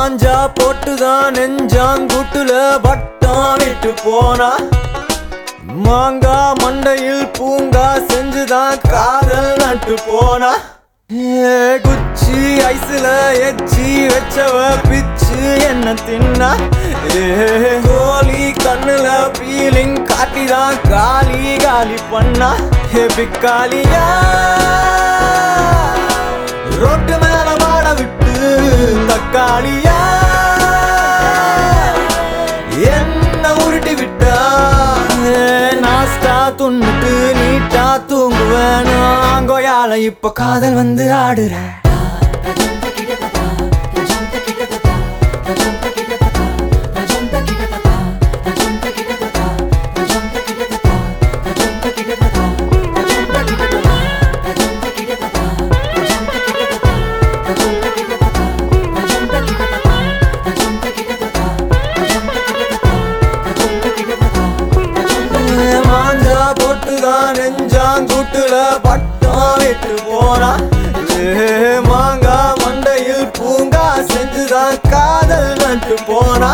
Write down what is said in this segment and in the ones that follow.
போட்டுதான் நெஞ்சாங்கூட்டுல வட்டம் விட்டு போனா? மாங்கா மண்டையில் பூங்கா செஞ்சுதான் காதல் நட்டு போனா? ஏ, குச்சி ஐஸ்ல எச்சி வச்சவ பிச்சு என்ன தின்னா? ஏ, கோலி கண்ணுல பீலிங் காட்டிதான் காலி காலி பண்ணா? பிக்காலியா தக்காளியா என்ன உருட்டி விட்டா? நாஸ்டா துண்ணுட்டு நீட்டா தூங்குவேன்? ஆங்கோயால இப்ப காதல் வந்து ஆடுறேன் போனா மாங்கா மண்டையில் பூங்கா செஞ்சுதான் காதல் நட்டு போனா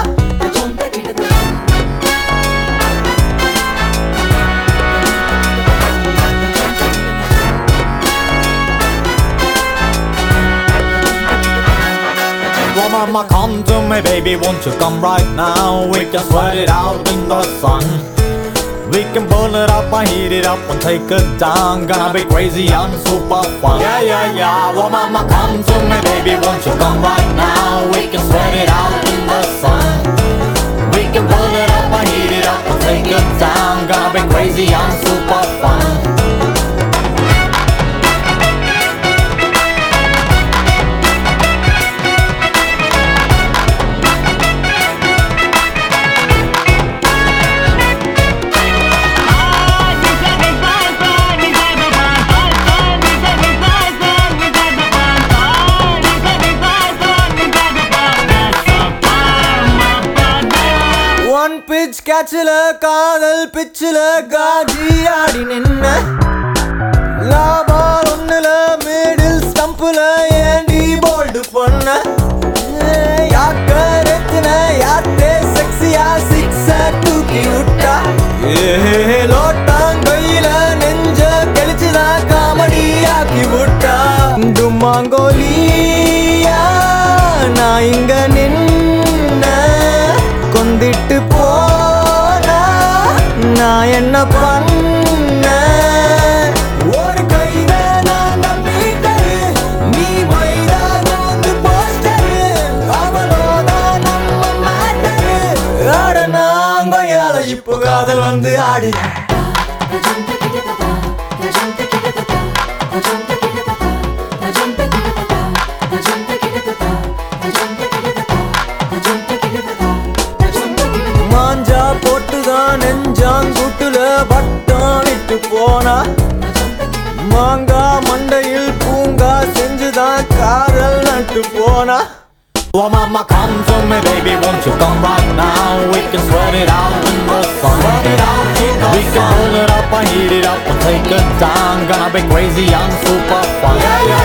mama, come to me, baby, won't you come right now? We can sweat it out in the sun. We can pull it up and heat it up and take it down. Gonna be crazy and super fun. Yeah, yeah, yeah. Well, mama, come to me, baby, won't you come right now? We can sweat it out ஒன் காதல் பிச்சில் காஜி. ஆடி நின்ன. லாபால் ஒண்ணுல middle ஸ்டம்புல ஏண்டி bolt பொண்ண. ஏய், யாக்க ரெத்தின யாத்தே செக்ஸியா six தூக்கி விட்டா. ஏ நெஞ்ச கழிச்சுதான் காமெடி ஆக்கி விட்டா. டுமாங்கோலியா நான் இங்க நின்ன. கொந்திட்டு போ. நான் என்ன பண்ண? ஒரு கையில நான் நம்பிட்டது நீ மைதான் வந்து போஸ்டரு. அவளோட நம்ம மாட்டரு. ஆட நாங்கயால இப்போ காதல் வந்து ஆடு நெஞ்சாங்கூட்டுல வட்டம் விட்டு போனா மாங்கா மண்டையில் பூங்கா செஞ்சுதான் காதல் நட்டு போனா Well, mama, come to me, baby, won't you come right now? We can sweat it out in the sun. Sweat it out in the we can pull it up and heat it up and take it down. Gonna be crazy and super fun. Yeah, yeah,